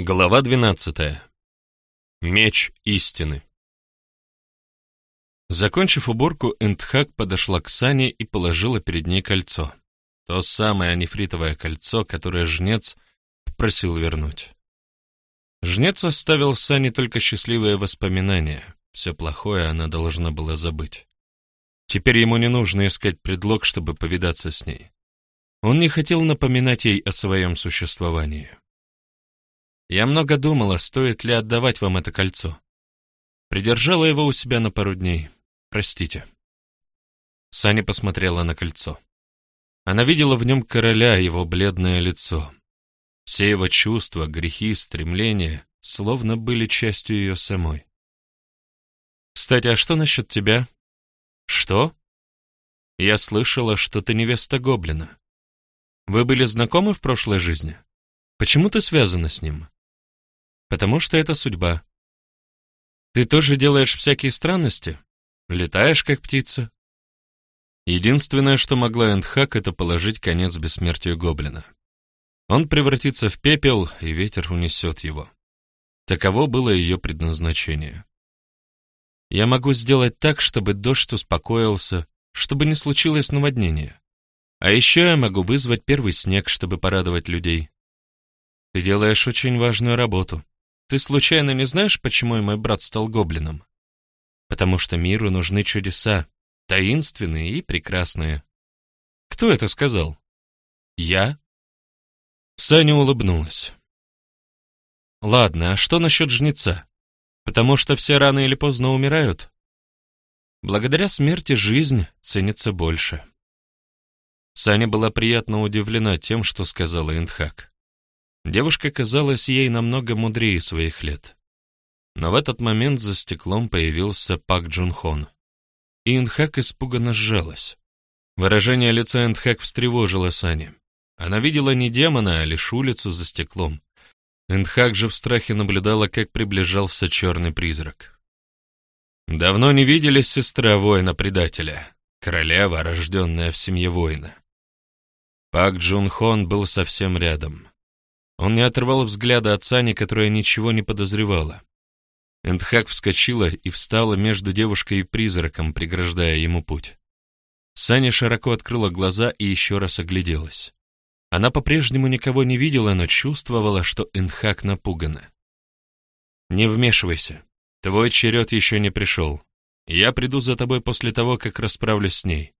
Глава двенадцатая. Меч истины. Закончив уборку, Эндхак подошла к Сане и положила перед ней кольцо. То самое нефритовое кольцо, которое жнец просил вернуть. Жнец оставил Сане только счастливые воспоминания. Все плохое она должна была забыть. Теперь ему не нужно искать предлог, чтобы повидаться с ней. Он не хотел напоминать ей о своем существовании. Я много думала, стоит ли отдавать вам это кольцо. Придержала его у себя на пару дней. Простите. Саня посмотрела на кольцо. Она видела в нем короля, его бледное лицо. Все его чувства, грехи, стремления словно были частью ее самой. «Кстати, а что насчет тебя?» «Что?» «Я слышала, что ты невеста Гоблина. Вы были знакомы в прошлой жизни? Почему ты связана с ним?» Потому что это судьба. Ты тоже делаешь всякие странности? Летаешь, как птица? Единственное, что могла Эндхак, это положить конец бессмертию гоблина. Он превратится в пепел, и ветер унесет его. Таково было ее предназначение. Я могу сделать так, чтобы дождь успокоился, чтобы не случилось наводнение. А еще я могу вызвать первый снег, чтобы порадовать людей. Ты делаешь очень важную работу. Ты случайно не знаешь, почему и мой брат стал гоблином? Потому что миру нужны чудеса, таинственные и прекрасные. Кто это сказал? Я? Саня улыбнулась. Ладно, а что насчет жнеца? Потому что все рано или поздно умирают? Благодаря смерти жизнь ценится больше. Саня была приятно удивлена тем, что сказала Индхак. Девушка казалась ей намного мудрее своих лет. Но в этот момент за стеклом появился Пак Джун Хон. И Инхак испуганно сжалась. Выражение лица Инхак встревожило Сани. Она видела не демона, а лишь улицу за стеклом. Инхак же в страхе наблюдала, как приближался черный призрак. Давно не виделись сестра воина-предателя, королева, рожденная в семье воина. Пак Джун Хон был совсем рядом. Он не отрывал взгляда от Сани, которая ничего не подозревала. Эндхак вскочила и встала между девушкой и призраком, преграждая ему путь. Саня широко открыла глаза и еще раз огляделась. Она по-прежнему никого не видела, но чувствовала, что Эндхак напугана. «Не вмешивайся. Твой черед еще не пришел. Я приду за тобой после того, как расправлюсь с ней.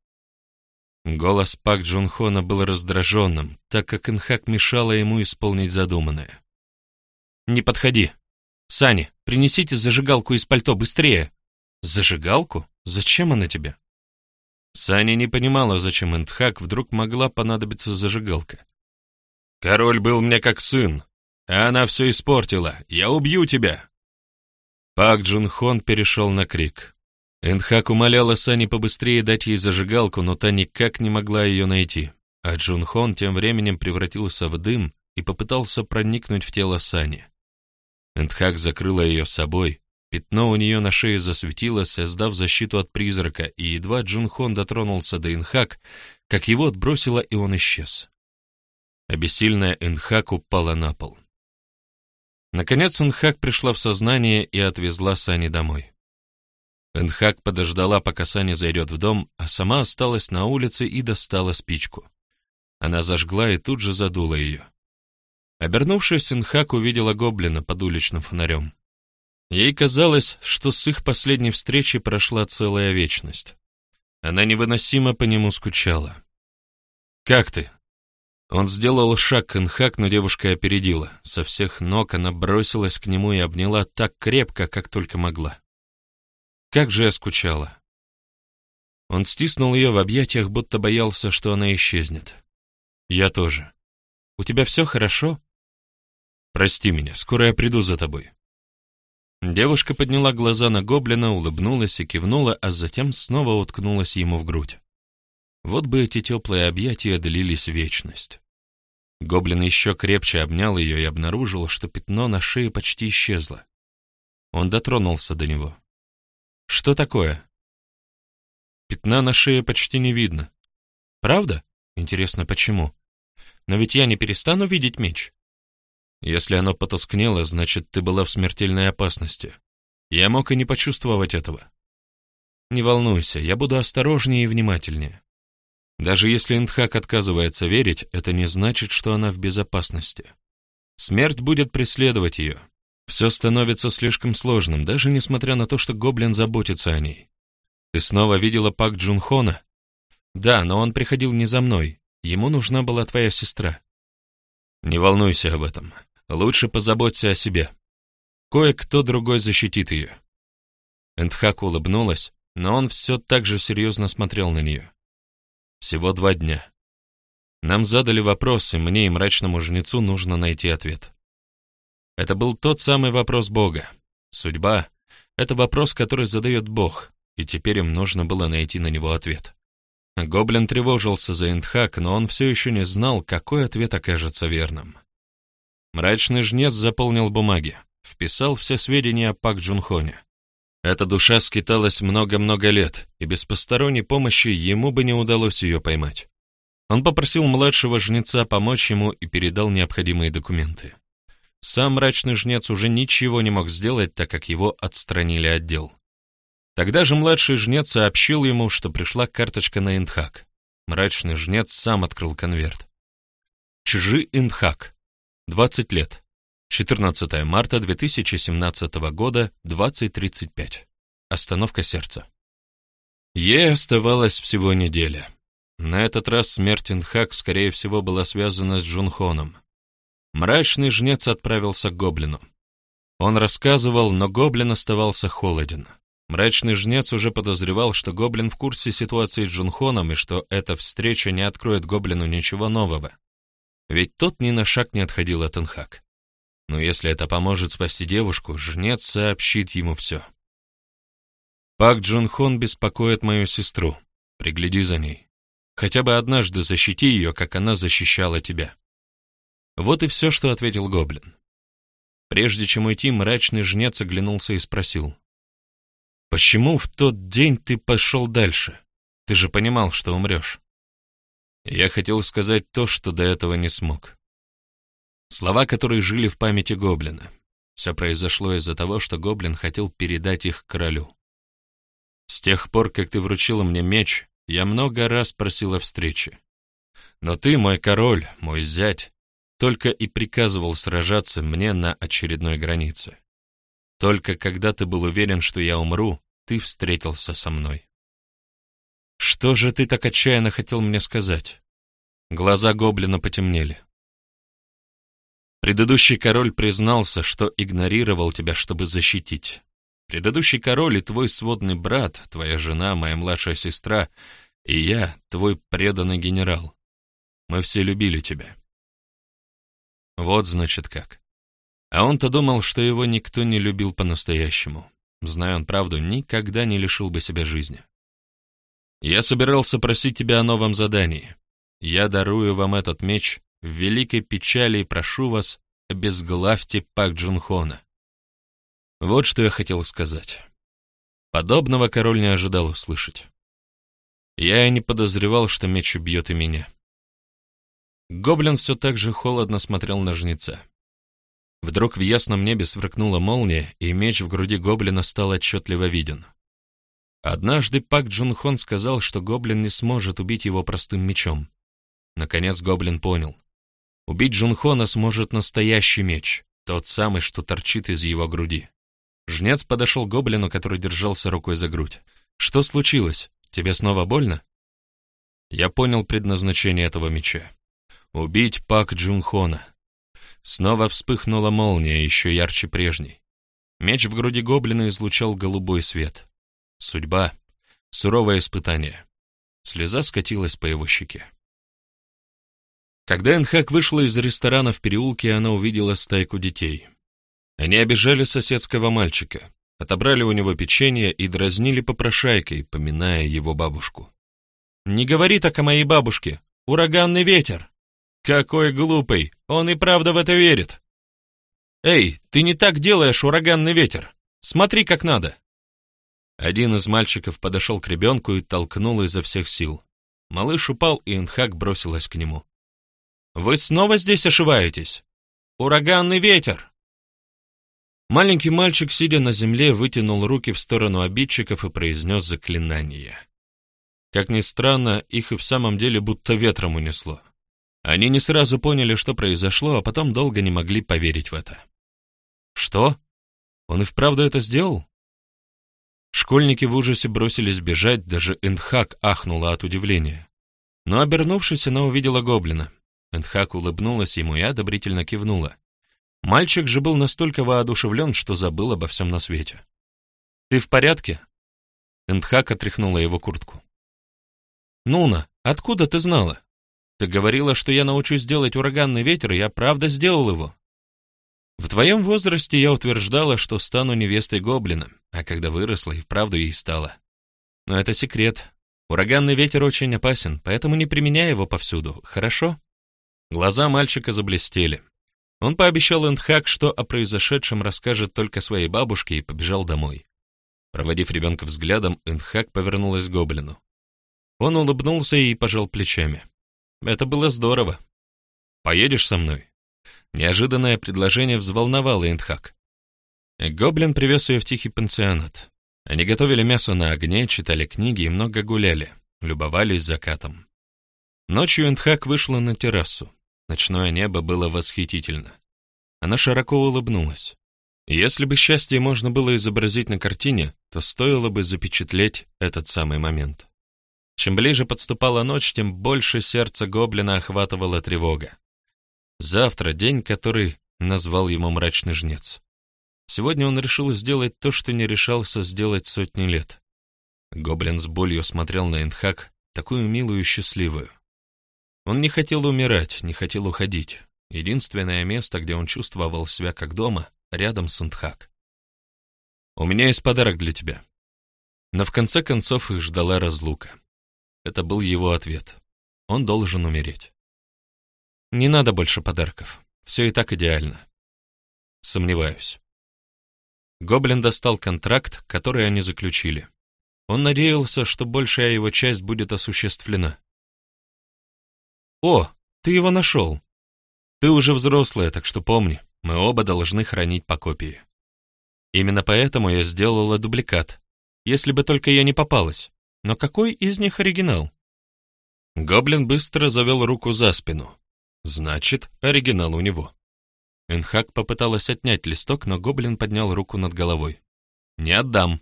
Голос Пак Джунхона был раздраженным, так как Инхак мешала ему исполнить задуманное. «Не подходи! Сани, принесите зажигалку из пальто быстрее!» «Зажигалку? Зачем она тебе?» Сани не понимала, зачем Эндхак вдруг могла понадобиться зажигалка. «Король был мне как сын, а она все испортила. Я убью тебя!» Пак Джунхон перешел на крик. Энхак умоляла Сани побыстрее дать ей зажигалку, но та никак не могла ее найти. А Джун Хон тем временем превратился в дым и попытался проникнуть в тело Сани. Энхак закрыла ее собой, пятно у нее на шее засветилось, создав защиту от призрака, и едва Джун Хон дотронулся до Энхак, как его отбросило, и он исчез. Обессильная Энхак упала на пол. Наконец Энхак пришла в сознание и отвезла Сани домой. Энхак подождала, пока Саня зайдет в дом, а сама осталась на улице и достала спичку. Она зажгла и тут же задула ее. Обернувшись, Энхак увидела гоблина под уличным фонарем. Ей казалось, что с их последней встречи прошла целая вечность. Она невыносимо по нему скучала. «Как ты?» Он сделал шаг к Энхак, но девушка опередила. Со всех ног она бросилась к нему и обняла так крепко, как только могла. Как же я скучала. Он стиснул ее в объятиях, будто боялся, что она исчезнет. Я тоже. У тебя все хорошо? Прости меня, скоро я приду за тобой. Девушка подняла глаза на гоблина, улыбнулась и кивнула, а затем снова уткнулась ему в грудь. Вот бы эти теплые объятия длились вечность. Гоблин еще крепче обнял ее и обнаружил, что пятно на шее почти исчезло. Он дотронулся до него. Что такое? Пятна на шее почти не видно. Правда? Интересно, почему? Но ведь я не перестану видеть меч. Если оно потускнело, значит, ты была в смертельной опасности. Я мог и не почувствовать этого. Не волнуйся, я буду осторожнее и внимательнее. Даже если Индхак отказывается верить, это не значит, что она в безопасности. Смерть будет преследовать ее. Все становится слишком сложным, даже несмотря на то, что Гоблин заботится о ней. Ты снова видела Пак Джунхона? Да, но он приходил не за мной. Ему нужна была твоя сестра. Не волнуйся об этом. Лучше позаботься о себе. Кое-кто другой защитит ее. Эндхак улыбнулась, но он все так же серьезно смотрел на нее. Всего два дня. Нам задали вопрос, и мне и мрачному жнецу нужно найти ответ. Это был тот самый вопрос Бога. Судьба — это вопрос, который задает Бог, и теперь им нужно было найти на него ответ. Гоблин тревожился за Индхак, но он все еще не знал, какой ответ окажется верным. Мрачный жнец заполнил бумаги, вписал все сведения о Пак Джунхоне. Эта душа скиталась много-много лет, и без посторонней помощи ему бы не удалось ее поймать. Он попросил младшего жнеца помочь ему и передал необходимые документы. Сам мрачный жнец уже ничего не мог сделать, так как его отстранили от дел. Тогда же младший жнец сообщил ему, что пришла карточка на Индхак. Мрачный жнец сам открыл конверт. Чжи Индхак. 20 лет. 14 марта 2017 года, 20.35. Остановка сердца. Ей оставалось всего неделя. На этот раз смерть Инхак, скорее всего, была связана с Джунхоном. Мрачный жнец отправился к гоблину. Он рассказывал, но гоблин оставался холоден. Мрачный жнец уже подозревал, что гоблин в курсе ситуации с Джунхоном и что эта встреча не откроет гоблину ничего нового. Ведь тот ни на шаг не отходил от Инхак. Но если это поможет спасти девушку, жнец сообщит ему все. Пак Джунхон беспокоит мою сестру. Пригляди за ней. Хотя бы однажды защити ее, как она защищала тебя. Вот и все, что ответил гоблин. Прежде чем уйти, мрачный жнец оглянулся и спросил. «Почему в тот день ты пошел дальше? Ты же понимал, что умрешь». Я хотел сказать то, что до этого не смог. Слова, которые жили в памяти гоблина. Все произошло из-за того, что гоблин хотел передать их королю. С тех пор, как ты вручила мне меч, я много раз просил о встрече. Но ты, мой король, мой зять, только и приказывал сражаться мне на очередной границе. Только когда ты был уверен, что я умру, ты встретился со мной. Что же ты так отчаянно хотел мне сказать? Глаза гоблина потемнели. Предыдущий король признался, что игнорировал тебя, чтобы защитить. Предыдущий король и твой сводный брат, твоя жена, моя младшая сестра, и я, твой преданный генерал. Мы все любили тебя. Вот значит как. А он-то думал, что его никто не любил по-настоящему. Зная он правду, никогда не лишил бы себя жизни. Я собирался просить тебя о новом задании. Я дарую вам этот меч в великой печали и прошу вас, обезглавьте Пак Джунхона. Вот что я хотел сказать. Подобного король не ожидал услышать. Я и не подозревал, что меч убьет и меня. Гоблин все так же холодно смотрел на жнеца. Вдруг в ясном небе сверкнула молния, и меч в груди гоблина стал отчетливо виден. Однажды Пак Джунхон сказал, что гоблин не сможет убить его простым мечом. Наконец гоблин понял. Убить Джунхона сможет настоящий меч, тот самый, что торчит из его груди. Жнец подошел к гоблину, который держался рукой за грудь. «Что случилось? Тебе снова больно?» Я понял предназначение этого меча. Убить Пак Джунхона. Снова вспыхнула молния, еще ярче прежней. Меч в груди гоблина излучал голубой свет. Судьба — суровое испытание. Слеза скатилась по его щеке. Когда Энхак вышла из ресторана в переулке, она увидела стайку детей. Они обижали соседского мальчика, отобрали у него печенье и дразнили попрошайкой, поминая его бабушку. «Не говори так о моей бабушке! Ураганный ветер!» «Какой глупый! Он и правда в это верит!» «Эй, ты не так делаешь, ураганный ветер! Смотри, как надо!» Один из мальчиков подошел к ребенку и толкнул изо всех сил. Малыш упал, и Энхак бросилась к нему. «Вы снова здесь ошиваетесь?» Ураганный ветер!» Маленький мальчик, сидя на земле, вытянул руки в сторону обидчиков и произнес заклинание. Как ни странно, их и в самом деле будто ветром унесло. Они не сразу поняли, что произошло, а потом долго не могли поверить в это. «Что? Он и вправду это сделал?» Школьники в ужасе бросились бежать, даже Энхак ахнула от удивления. Но, обернувшись, она увидела гоблина. Энхак улыбнулась ему и одобрительно кивнула. Мальчик же был настолько воодушевлен, что забыл обо всем на свете. «Ты в порядке?» Эндхак отряхнула его куртку. «Нуна, откуда ты знала? Ты говорила, что я научусь делать ураганный ветер, и я правда сделал его. В твоем возрасте я утверждала, что стану невестой гоблина, а когда выросла, и вправду ей стала. Но это секрет. Ураганный ветер очень опасен, поэтому не применяй его повсюду, хорошо?» Глаза мальчика заблестели. Он пообещал Эндхак, что о произошедшем расскажет только своей бабушке, и побежал домой. Проводив ребенка взглядом, Эндхак повернулась к гоблину. Он улыбнулся и пожал плечами. «Это было здорово. Поедешь со мной?» Неожиданное предложение взволновало Эндхак. Гоблин привез ее в тихий пансионат. Они готовили мясо на огне, читали книги и много гуляли, любовались закатом. Ночью Эндхак вышла на террасу. Ночное небо было восхитительно. Она широко улыбнулась. Если бы счастье можно было изобразить на картине, то стоило бы запечатлеть этот самый момент. Чем ближе подступала ночь, тем больше сердце гоблина охватывала тревога. Завтра день, который назвал ему мрачный жнец. Сегодня он решил сделать то, что не решался сделать сотни лет. Гоблин с болью смотрел на Энхак, такую милую и счастливую. Он не хотел умирать, не хотел уходить. Единственное место, где он чувствовал себя как дома, рядом с Антхак. «У меня есть подарок для тебя». Но в конце концов их ждала разлука. Это был его ответ. Он должен умереть. «Не надо больше подарков. Все и так идеально». «Сомневаюсь». Гоблин достал контракт, который они заключили. Он надеялся, что большая его часть будет осуществлена. «О, ты его нашел. Ты уже взрослая, так что помни, мы оба должны хранить по копии. Именно поэтому я сделала дубликат, если бы только я не попалась. Но какой из них оригинал?» Гоблин быстро завел руку за спину. Значит, оригинал у него. Энхак попыталась отнять листок, но гоблин поднял руку над головой. «Не отдам».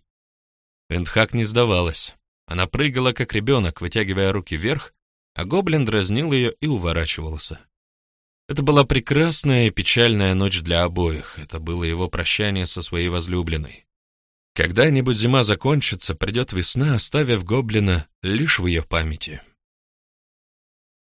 Энхак не сдавалась. Она прыгала, как ребенок, вытягивая руки вверх, а гоблин дразнил ее и уворачивался. Это была прекрасная и печальная ночь для обоих, это было его прощание со своей возлюбленной. Когда-нибудь зима закончится, придет весна, оставив гоблина лишь в ее памяти.